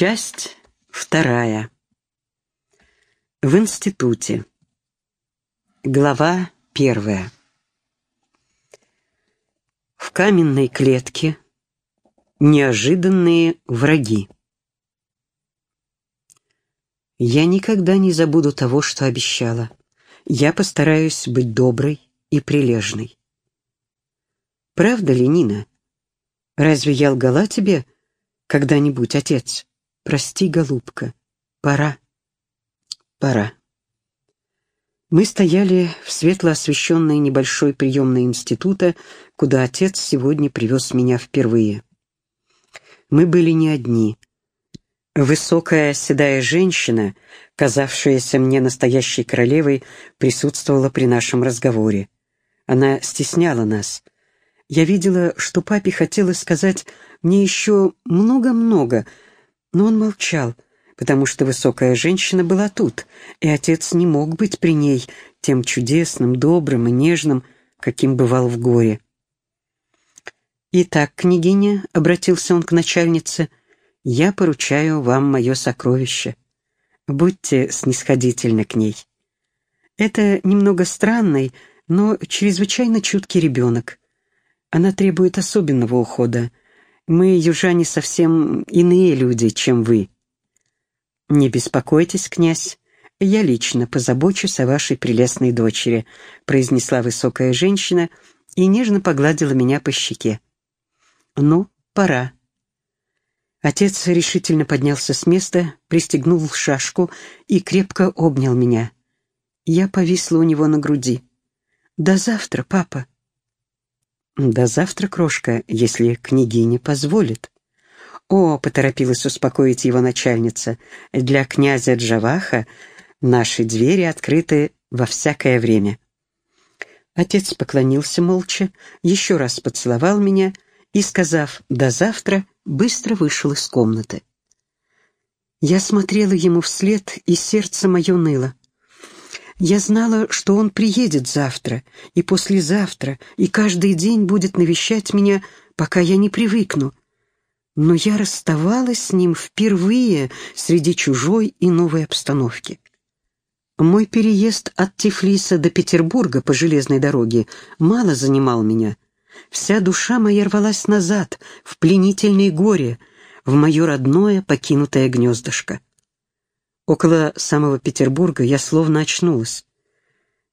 Часть вторая. В институте. Глава первая. В каменной клетке неожиданные враги. Я никогда не забуду того, что обещала. Я постараюсь быть доброй и прилежной. Правда ли, Нина? Разве я лгала тебе когда-нибудь, отец? Прости, голубка, пора, пора. Мы стояли в светло освещенной небольшой приемной института, куда отец сегодня привез меня впервые. Мы были не одни. Высокая седая женщина, казавшаяся мне настоящей королевой, присутствовала при нашем разговоре. Она стесняла нас. Я видела, что папе хотелось сказать мне еще много-много, но он молчал, потому что высокая женщина была тут, и отец не мог быть при ней тем чудесным, добрым и нежным, каким бывал в горе. «Итак, княгиня», — обратился он к начальнице, — «я поручаю вам мое сокровище. Будьте снисходительны к ней. Это немного странный, но чрезвычайно чуткий ребенок. Она требует особенного ухода, мы, южане, совсем иные люди, чем вы. Не беспокойтесь, князь, я лично позабочусь о вашей прелестной дочери», произнесла высокая женщина и нежно погладила меня по щеке. «Ну, пора». Отец решительно поднялся с места, пристегнул шашку и крепко обнял меня. Я повисла у него на груди. «До завтра, папа». «До завтра, крошка, если княгиня позволит». «О», — поторопилась успокоить его начальница, — «для князя Джаваха наши двери открыты во всякое время». Отец поклонился молча, еще раз поцеловал меня и, сказав «до завтра», быстро вышел из комнаты. Я смотрела ему вслед, и сердце мое ныло. Я знала, что он приедет завтра и послезавтра, и каждый день будет навещать меня, пока я не привыкну. Но я расставалась с ним впервые среди чужой и новой обстановки. Мой переезд от Тифлиса до Петербурга по железной дороге мало занимал меня. Вся душа моя рвалась назад, в пленительное горе, в мое родное покинутое гнездышко. Около самого Петербурга я словно очнулась.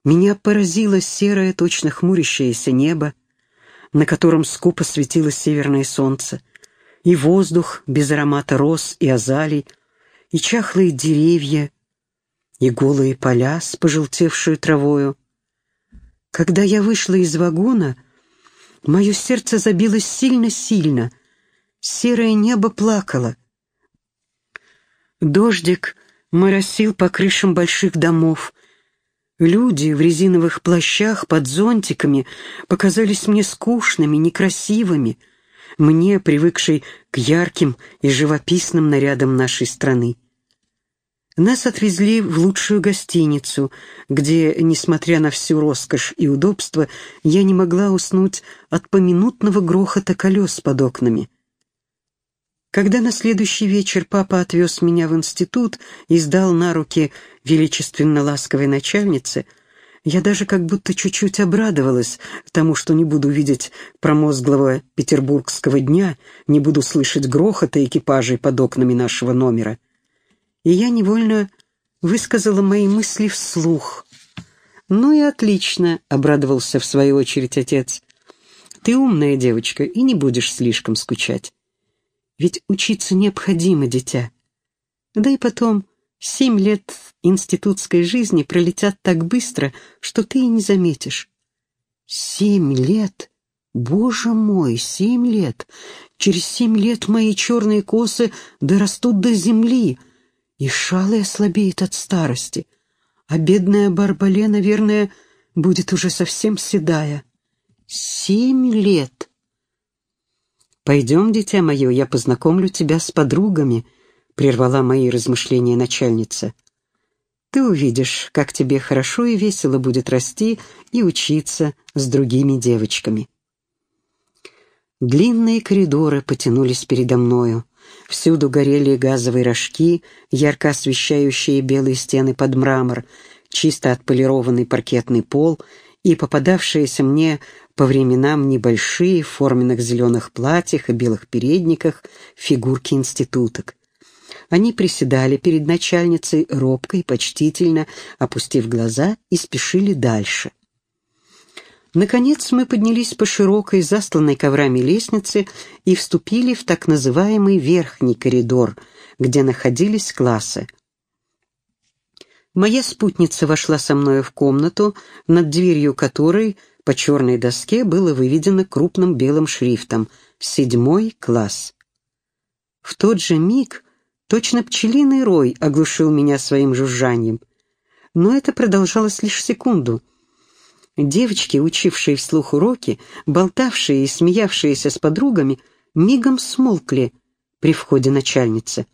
Меня поразило серое, точно хмурящееся небо, на котором скупо светило северное солнце, и воздух без аромата роз и азалий, и чахлые деревья, и голые поля с пожелтевшей травою. Когда я вышла из вагона, мое сердце забилось сильно-сильно, серое небо плакало. Дождик моросил по крышам больших домов. Люди в резиновых плащах под зонтиками показались мне скучными, некрасивыми, мне, привыкшей к ярким и живописным нарядам нашей страны. Нас отвезли в лучшую гостиницу, где, несмотря на всю роскошь и удобство, я не могла уснуть от поминутного грохота колес под окнами. Когда на следующий вечер папа отвез меня в институт и сдал на руки величественно ласковой начальнице, я даже как будто чуть-чуть обрадовалась тому, что не буду видеть промозглого петербургского дня, не буду слышать грохота экипажей под окнами нашего номера. И я невольно высказала мои мысли вслух. «Ну и отлично», — обрадовался в свою очередь отец. «Ты умная девочка и не будешь слишком скучать. Ведь учиться необходимо, дитя. Да и потом, семь лет институтской жизни пролетят так быстро, что ты и не заметишь. Семь лет? Боже мой, семь лет! Через семь лет мои черные косы дорастут до земли, и шалый ослабеет от старости, а бедная Барбале, наверное, будет уже совсем седая. Семь лет! «Пойдем, дитя мое, я познакомлю тебя с подругами», — прервала мои размышления начальница. «Ты увидишь, как тебе хорошо и весело будет расти и учиться с другими девочками». Длинные коридоры потянулись передо мною, Всюду горели газовые рожки, ярко освещающие белые стены под мрамор, чисто отполированный паркетный пол и попадавшиеся мне по временам небольшие в форменных зеленых платьях и белых передниках фигурки институток. Они приседали перед начальницей робко и почтительно, опустив глаза, и спешили дальше. Наконец мы поднялись по широкой, застланной коврами лестнице и вступили в так называемый верхний коридор, где находились классы. Моя спутница вошла со мной в комнату, над дверью которой по черной доске было выведено крупным белым шрифтом «Седьмой класс». В тот же миг точно пчелиный рой оглушил меня своим жужжанием. Но это продолжалось лишь секунду — Девочки, учившие вслух уроки, болтавшие и смеявшиеся с подругами, мигом смолкли при входе начальницы.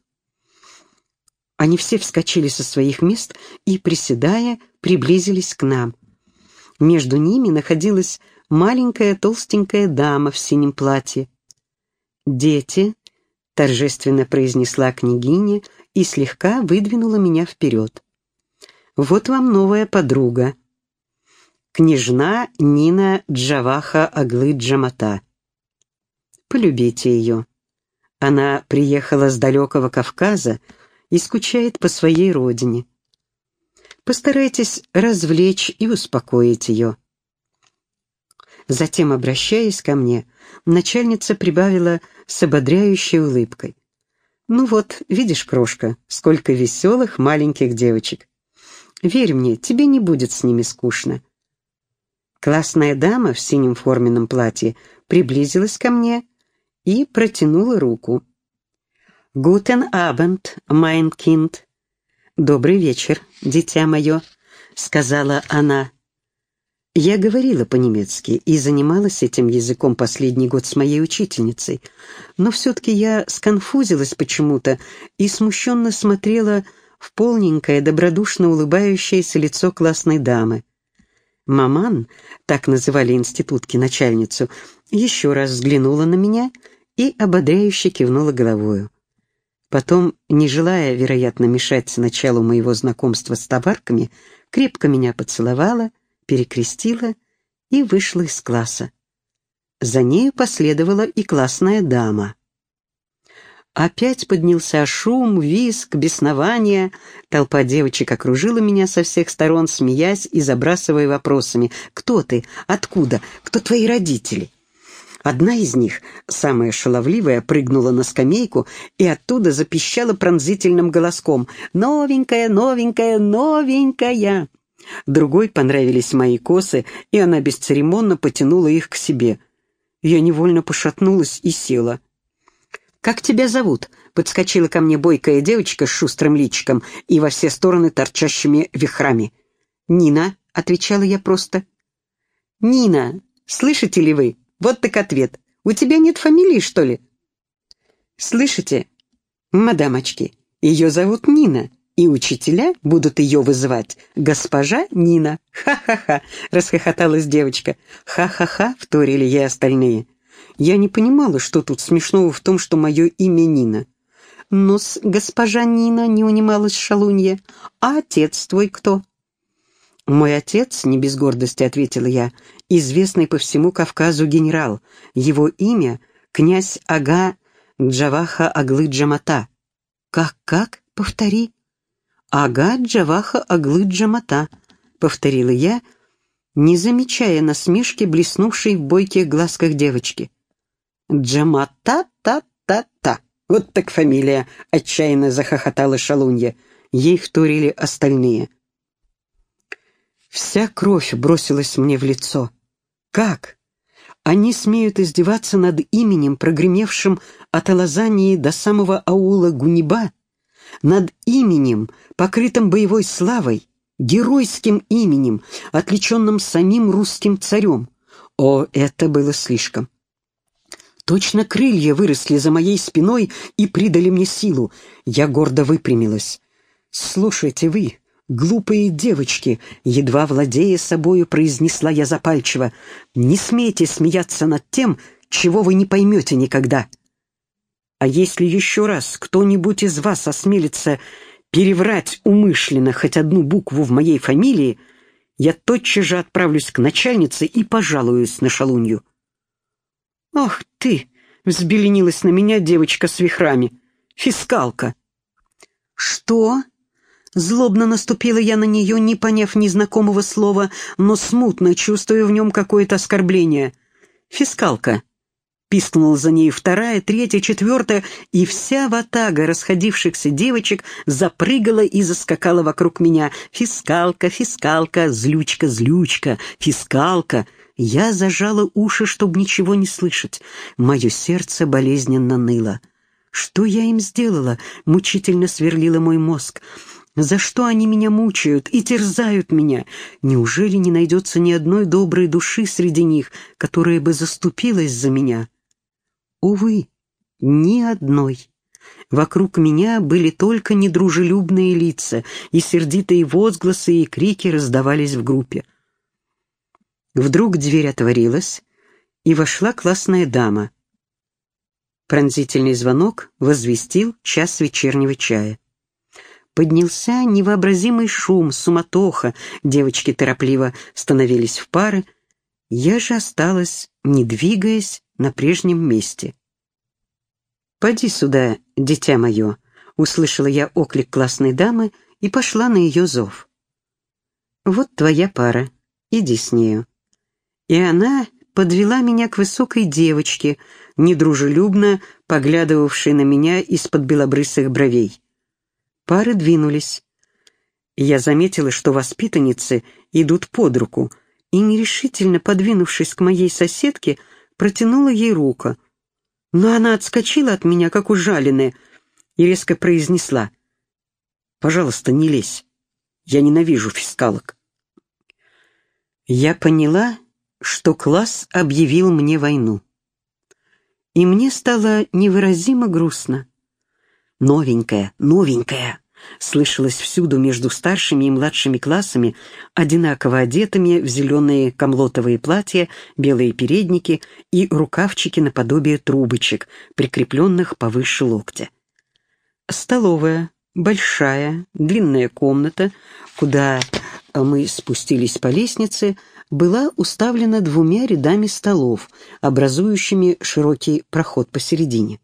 Они все вскочили со своих мест и, приседая, приблизились к нам. Между ними находилась маленькая толстенькая дама в синем платье. «Дети», — торжественно произнесла княгиня и слегка выдвинула меня вперед. «Вот вам новая подруга княжна Нина Джаваха Аглы Джамата. Полюбите ее. Она приехала с далекого Кавказа и скучает по своей родине. Постарайтесь развлечь и успокоить ее. Затем, обращаясь ко мне, начальница прибавила с ободряющей улыбкой. «Ну вот, видишь, крошка, сколько веселых маленьких девочек. Верь мне, тебе не будет с ними скучно. Классная дама в синем форменном платье приблизилась ко мне и протянула руку. «Guten Abend, mein Kind». «Добрый вечер, дитя мое», — сказала она. Я говорила по-немецки и занималась этим языком последний год с моей учительницей, но все-таки я сконфузилась почему-то и смущенно смотрела в полненькое, добродушно улыбающееся лицо классной дамы. Маман, так называли институтки начальницу, еще раз взглянула на меня и ободряюще кивнула головою. Потом, не желая, вероятно, мешать началу моего знакомства с товарками, крепко меня поцеловала, перекрестила и вышла из класса. За нею последовала и классная дама — Опять поднялся шум, визг, беснование. Толпа девочек окружила меня со всех сторон, смеясь и забрасывая вопросами. «Кто ты? Откуда? Кто твои родители?» Одна из них, самая шаловливая, прыгнула на скамейку и оттуда запищала пронзительным голоском «Новенькая, новенькая, новенькая!» Другой понравились мои косы, и она бесцеремонно потянула их к себе. Я невольно пошатнулась и села. «Как тебя зовут?» — подскочила ко мне бойкая девочка с шустрым личиком и во все стороны торчащими вихрами. «Нина», — отвечала я просто. «Нина, слышите ли вы? Вот так ответ. У тебя нет фамилии, что ли?» «Слышите, мадамочки, ее зовут Нина, и учителя будут ее вызывать госпожа Нина. Ха-ха-ха!» — расхохоталась девочка. «Ха-ха-ха!» — вторили ей остальные. Я не понимала, что тут смешного в том, что мое имя Нина. но с госпожа Нина, не унималась шалунья. А отец твой кто?» «Мой отец, не без гордости ответила я, известный по всему Кавказу генерал. Его имя — князь Ага Джаваха Аглы Джамата». «Как-как? Повтори». «Ага Джаваха Аглы Джамата», — повторила я, не замечая насмешки, блеснувшей в бойких глазках девочки. «Джамата-та-та-та! Вот так фамилия!» — отчаянно захохотала шалунья. Ей вторили остальные. Вся кровь бросилась мне в лицо. «Как? Они смеют издеваться над именем, прогремевшим от Алазании до самого аула Гуниба, над именем, покрытым боевой славой, геройским именем, отличенным самим русским царем. О, это было слишком. Точно крылья выросли за моей спиной и придали мне силу. Я гордо выпрямилась. «Слушайте вы, глупые девочки!» Едва владея собою, произнесла я запальчиво. «Не смейте смеяться над тем, чего вы не поймете никогда!» А если еще раз кто-нибудь из вас осмелится переврать умышленно хоть одну букву в моей фамилии, я тотчас же отправлюсь к начальнице и пожалуюсь на шалунью. «Ах ты!» — взбеленилась на меня девочка с вихрами. «Фискалка!» «Что?» Злобно наступила я на нее, не поняв незнакомого слова, но смутно чувствуя в нем какое-то оскорбление. «Фискалка!» Пискнула за ней вторая, третья, четвертая, и вся ватага расходившихся девочек запрыгала и заскакала вокруг меня. «Фискалка, фискалка, злючка, злючка, фискалка!» Я зажала уши, чтобы ничего не слышать. Мое сердце болезненно ныло. Что я им сделала? Мучительно сверлила мой мозг. За что они меня мучают и терзают меня? Неужели не найдется ни одной доброй души среди них, которая бы заступилась за меня?» Увы, ни одной. Вокруг меня были только недружелюбные лица, и сердитые возгласы и крики раздавались в группе. Вдруг дверь отворилась, и вошла классная дама. Пронзительный звонок возвестил час вечернего чая. Поднялся невообразимый шум, суматоха, девочки торопливо становились в пары. Я же осталась, не двигаясь, на прежнем месте. «Поди сюда, дитя мое», — услышала я оклик классной дамы и пошла на ее зов. «Вот твоя пара, иди с нею». И она подвела меня к высокой девочке, недружелюбно поглядывавшей на меня из-под белобрысых бровей. Пары двинулись. Я заметила, что воспитанницы идут под руку, и, нерешительно подвинувшись к моей соседке, протянула ей руку. Но она отскочила от меня, как ужаленная, и резко произнесла. «Пожалуйста, не лезь. Я ненавижу фискалок». Я поняла, что класс объявил мне войну. И мне стало невыразимо грустно. «Новенькая, новенькая!» Слышалось всюду между старшими и младшими классами, одинаково одетыми в зеленые комлотовые платья, белые передники и рукавчики наподобие трубочек, прикрепленных повыше локтя. Столовая, большая, длинная комната, куда мы спустились по лестнице, была уставлена двумя рядами столов, образующими широкий проход посередине.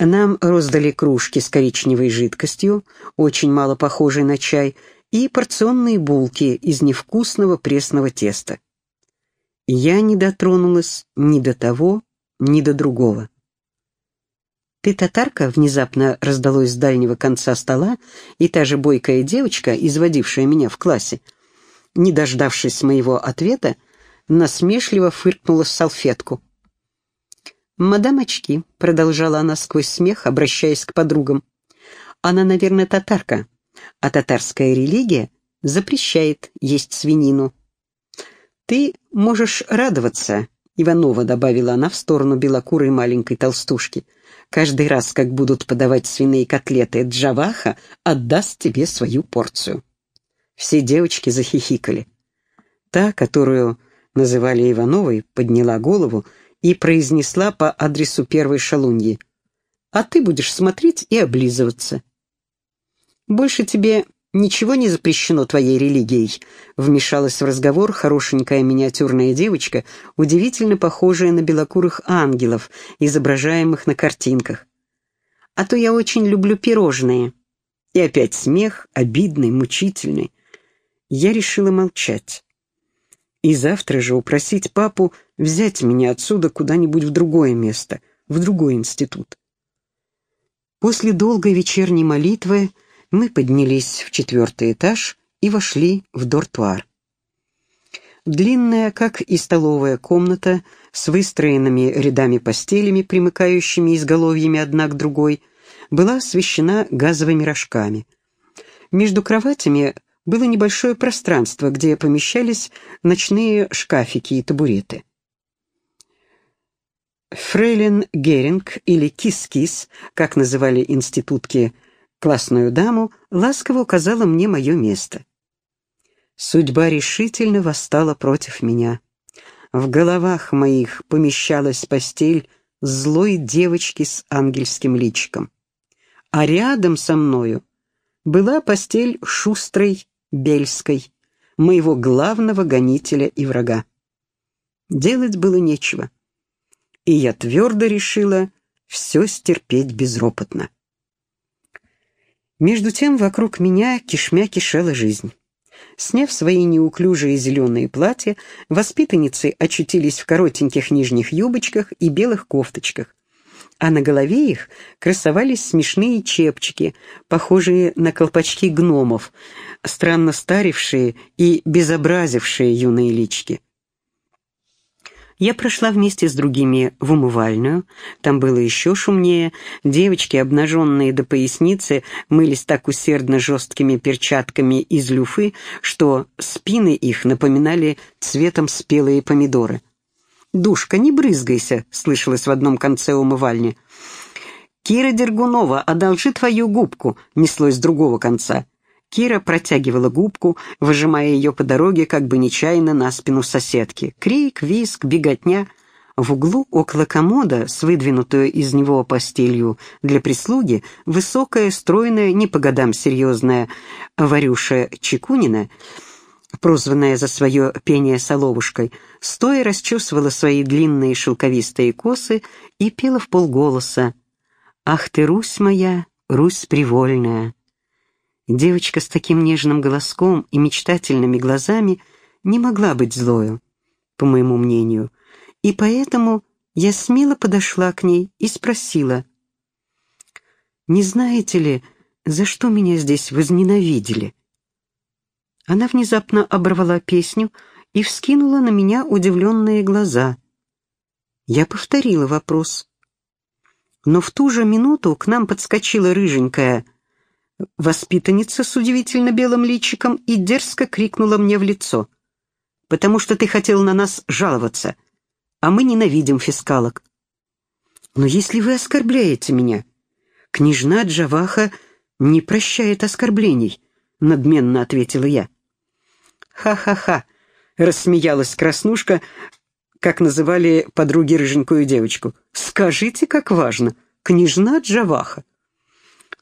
Нам роздали кружки с коричневой жидкостью, очень мало похожей на чай, и порционные булки из невкусного пресного теста. Я не дотронулась ни до того, ни до другого. «Ты татарка?» — внезапно раздалось с дальнего конца стола, и та же бойкая девочка, изводившая меня в классе, не дождавшись моего ответа, насмешливо фыркнула в салфетку. «Мадам очки», — продолжала она сквозь смех, обращаясь к подругам. «Она, наверное, татарка, а татарская религия запрещает есть свинину». «Ты можешь радоваться», — Иванова добавила она в сторону белокурой маленькой толстушки. «Каждый раз, как будут подавать свиные котлеты, Джаваха отдаст тебе свою порцию». Все девочки захихикали. Та, которую называли Ивановой, подняла голову и произнесла по адресу первой шалуньи. «А ты будешь смотреть и облизываться». «Больше тебе ничего не запрещено твоей религией», вмешалась в разговор хорошенькая миниатюрная девочка, удивительно похожая на белокурых ангелов, изображаемых на картинках. «А то я очень люблю пирожные». И опять смех, обидный, мучительный. Я решила молчать и завтра же упросить папу взять меня отсюда куда-нибудь в другое место, в другой институт. После долгой вечерней молитвы мы поднялись в четвертый этаж и вошли в дортуар. Длинная, как и столовая комната, с выстроенными рядами постелями, примыкающими изголовьями одна к другой, была освещена газовыми рожками. Между кроватями было небольшое пространство, где помещались ночные шкафики и табуреты. Фрейлин Геринг или Кис-Кис, как называли институтки классную даму, ласково указала мне мое место. Судьба решительно восстала против меня. В головах моих помещалась постель злой девочки с ангельским личиком. А рядом со мною была постель шустрой Бельской, моего главного гонителя и врага. Делать было нечего, и я твердо решила все стерпеть безропотно. Между тем вокруг меня кишмя кишела жизнь. Сняв свои неуклюжие зеленые платья, воспитанницы очутились в коротеньких нижних юбочках и белых кофточках, а на голове их красовались смешные чепчики, похожие на колпачки гномов, странно старившие и безобразившие юные лички. Я прошла вместе с другими в умывальную. Там было еще шумнее. Девочки, обнаженные до поясницы, мылись так усердно жесткими перчатками из люфы, что спины их напоминали цветом спелые помидоры. «Душка, не брызгайся», — слышалось в одном конце умывальни. «Кира Дергунова, одолжи твою губку», — неслось с другого конца. Кира протягивала губку, выжимая ее по дороге, как бы нечаянно на спину соседки. Крик, виск, беготня. В углу около комода, с выдвинутую из него постелью для прислуги, высокая, стройная, не по годам серьезная Варюша Чекунина — прозванная за свое пение соловушкой, стоя расчесывала свои длинные шелковистые косы и пела в полголоса «Ах ты, Русь моя, Русь привольная!» Девочка с таким нежным голоском и мечтательными глазами не могла быть злою, по моему мнению, и поэтому я смело подошла к ней и спросила, «Не знаете ли, за что меня здесь возненавидели?» Она внезапно оборвала песню и вскинула на меня удивленные глаза. Я повторила вопрос. Но в ту же минуту к нам подскочила рыженькая воспитанница с удивительно белым личиком и дерзко крикнула мне в лицо. «Потому что ты хотел на нас жаловаться, а мы ненавидим фискалок». «Но если вы оскорбляете меня, княжна Джаваха не прощает оскорблений», — надменно ответила я. «Ха-ха-ха!» — рассмеялась Краснушка, как называли подруги рыженькую девочку. «Скажите, как важно! Княжна Джаваха!»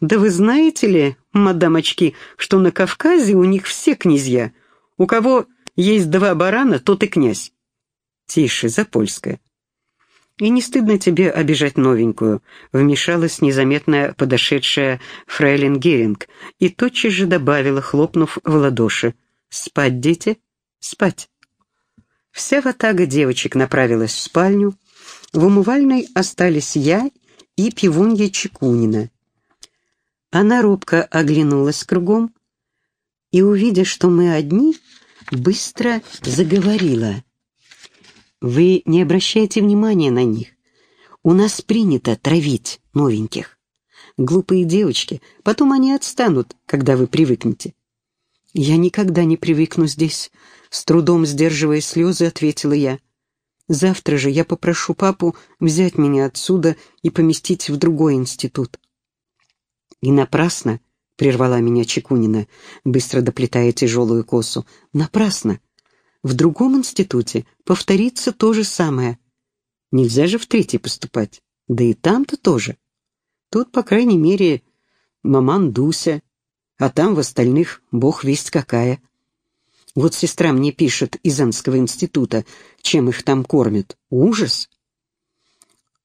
«Да вы знаете ли, мадам очки, что на Кавказе у них все князья. У кого есть два барана, тот и князь». «Тише, Запольская». «И не стыдно тебе обижать новенькую», — вмешалась незаметная подошедшая фрейлин Геринг и тотчас же добавила, хлопнув в ладоши. «Спать, дети, спать». Вся ватага девочек направилась в спальню. В умывальной остались я и пивунья Чекунина. Она робко оглянулась кругом и, увидя, что мы одни, быстро заговорила. «Вы не обращайте внимания на них. У нас принято травить новеньких. Глупые девочки, потом они отстанут, когда вы привыкнете. «Я никогда не привыкну здесь», — с трудом сдерживая слезы, ответила я. «Завтра же я попрошу папу взять меня отсюда и поместить в другой институт». «И напрасно», — прервала меня Чекунина, быстро доплетая тяжелую косу, — «напрасно. В другом институте повторится то же самое. Нельзя же в третий поступать, да и там-то тоже. Тут, по крайней мере, маман Дуся, а там в остальных бог весть какая. Вот сестра мне пишет из Энского института, чем их там кормят. Ужас!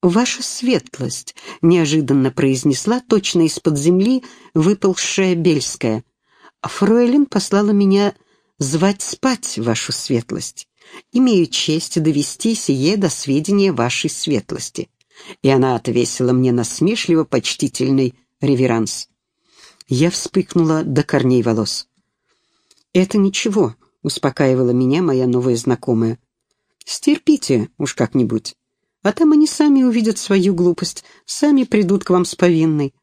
«Ваша светлость», — неожиданно произнесла точно из-под земли выползшая Бельская. «Фройлен послала меня звать спать, вашу светлость. Имею честь довести сие до сведения вашей светлости». И она отвесила мне насмешливо почтительный реверанс. Я вспыхнула до корней волос. «Это ничего», — успокаивала меня моя новая знакомая. «Стерпите уж как-нибудь. А там они сами увидят свою глупость, сами придут к вам с повинной.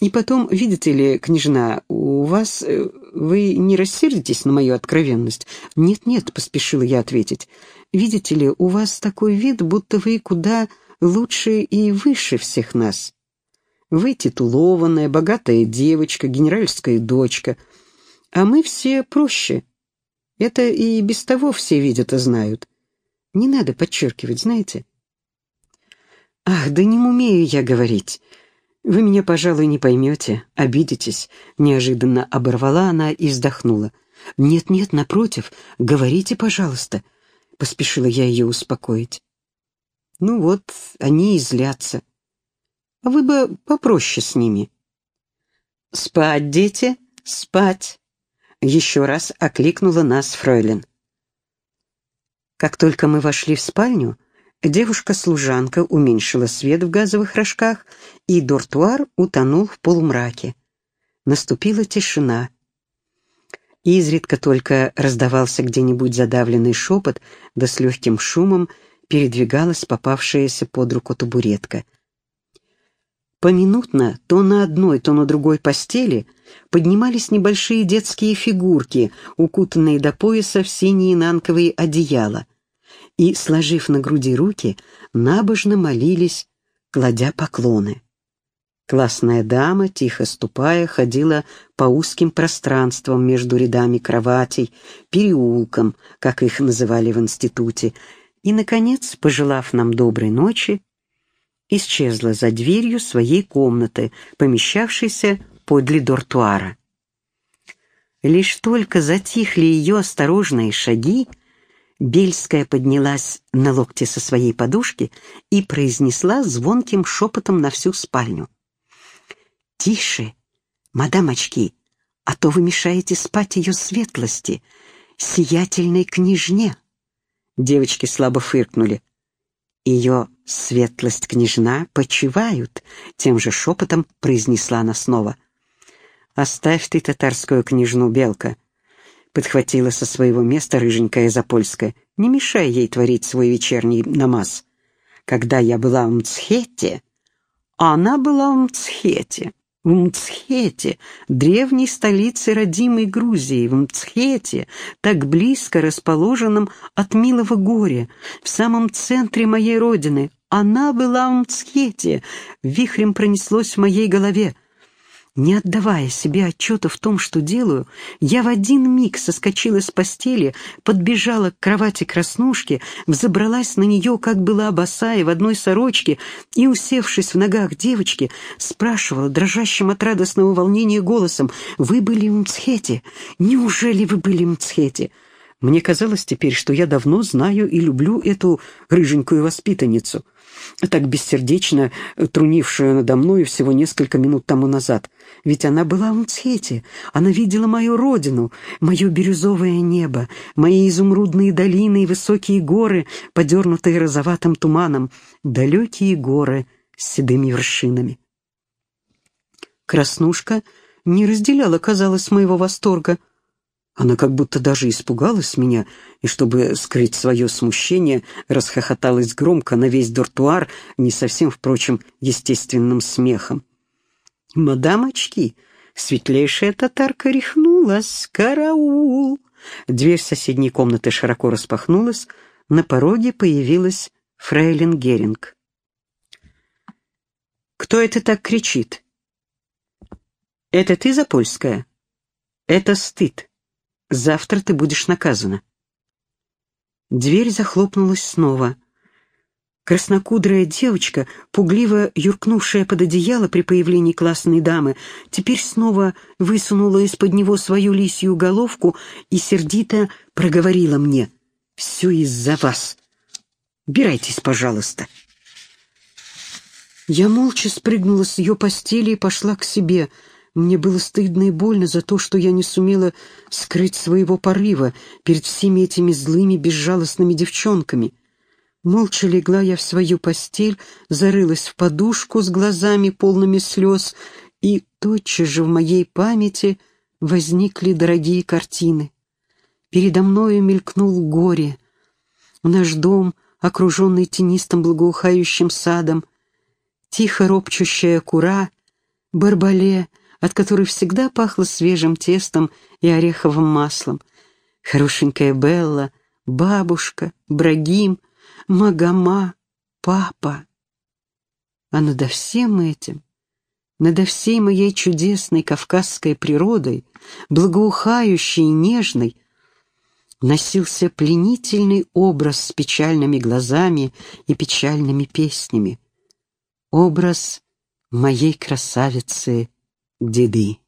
И потом, видите ли, княжна, у вас... Э, вы не рассердитесь на мою откровенность?» «Нет-нет», — поспешила я ответить. «Видите ли, у вас такой вид, будто вы куда лучше и выше всех нас. Вы титулованная, богатая девочка, генеральская дочка. А мы все проще. Это и без того все видят и знают. Не надо подчеркивать, знаете? «Ах, да не умею я говорить. Вы меня, пожалуй, не поймете, обидитесь», — неожиданно оборвала она и вздохнула. «Нет-нет, напротив, говорите, пожалуйста», — поспешила я ее успокоить. «Ну вот, они и злятся. Вы бы попроще с ними». «Спать, дети, спать!» — еще раз окликнула нас фройлен. Как только мы вошли в спальню, девушка-служанка уменьшила свет в газовых рожках, и дортуар утонул в полумраке. Наступила тишина. Изредка только раздавался где-нибудь задавленный шепот, да с легким шумом передвигалась попавшаяся под руку табуретка. Поминутно то на одной, то на другой постели поднимались небольшие детские фигурки, укутанные до пояса в синие нанковые одеяла, и, сложив на груди руки, набожно молились, кладя поклоны. Классная дама, тихо ступая, ходила по узким пространствам между рядами кроватей, переулком, как их называли в институте, и, наконец, пожелав нам доброй ночи, исчезла за дверью своей комнаты, помещавшейся подле дортуара. Лишь только затихли ее осторожные шаги, Бельская поднялась на локте со своей подушки и произнесла звонким шепотом на всю спальню. «Тише, мадам очки, а то вы мешаете спать ее светлости, сиятельной княжне». Девочки слабо фыркнули. Ее светлость княжна почивают, тем же шепотом произнесла она снова. Оставь ты татарскую княжну, Белка, подхватила со своего места рыженькая Запольская. Не мешай ей творить свой вечерний намаз. Когда я была в Мцхете, она была в Мцхете в Мцхете, древней столице родимой Грузии, в Мцхете, так близко расположенном от Милого горя, в самом центре моей родины. Она была в Мцхете, вихрем пронеслось в моей голове. Не отдавая себе отчета в том, что делаю, я в один миг соскочила с постели, подбежала к кровати краснушки, взобралась на нее, как была босая, в одной сорочке, и, усевшись в ногах девочки, спрашивала дрожащим от радостного волнения голосом, «Вы были Мцхете? Неужели вы были Мцхете?» Мне казалось теперь, что я давно знаю и люблю эту рыженькую воспитанницу так бессердечно трунившую надо мною всего несколько минут тому назад. Ведь она была в Мцхете, она видела мою родину, мое бирюзовое небо, мои изумрудные долины и высокие горы, подернутые розоватым туманом, далекие горы с седыми вершинами. Краснушка не разделяла, казалось, моего восторга — она как будто даже испугалась меня, и, чтобы скрыть свое смущение, расхохоталась громко на весь дортуар, не совсем, впрочем, естественным смехом. «Мадам очки, светлейшая татарка рехнулась, караул!» Дверь соседней комнаты широко распахнулась, на пороге появилась фрейлин Геринг. «Кто это так кричит?» «Это ты, Запольская?» «Это стыд. Завтра ты будешь наказана». Дверь захлопнулась снова. Краснокудрая девочка, пугливо юркнувшая под одеяло при появлении классной дамы, теперь снова высунула из-под него свою лисью головку и сердито проговорила мне «Все из-за вас. Убирайтесь, пожалуйста». Я молча спрыгнула с ее постели и пошла к себе — мне было стыдно и больно за то, что я не сумела скрыть своего порыва перед всеми этими злыми, безжалостными девчонками. Молча легла я в свою постель, зарылась в подушку с глазами полными слез, и тотчас же в моей памяти возникли дорогие картины. Передо мною мелькнул горе. Наш дом, окруженный тенистым благоухающим садом, тихо ропчущая кура, барбале — от которой всегда пахло свежим тестом и ореховым маслом. Хорошенькая Белла, бабушка, Брагим, Магома, папа. А надо всем этим, надо всей моей чудесной кавказской природой, благоухающей и нежной, носился пленительный образ с печальными глазами и печальными песнями. образ моей красавицы Диды.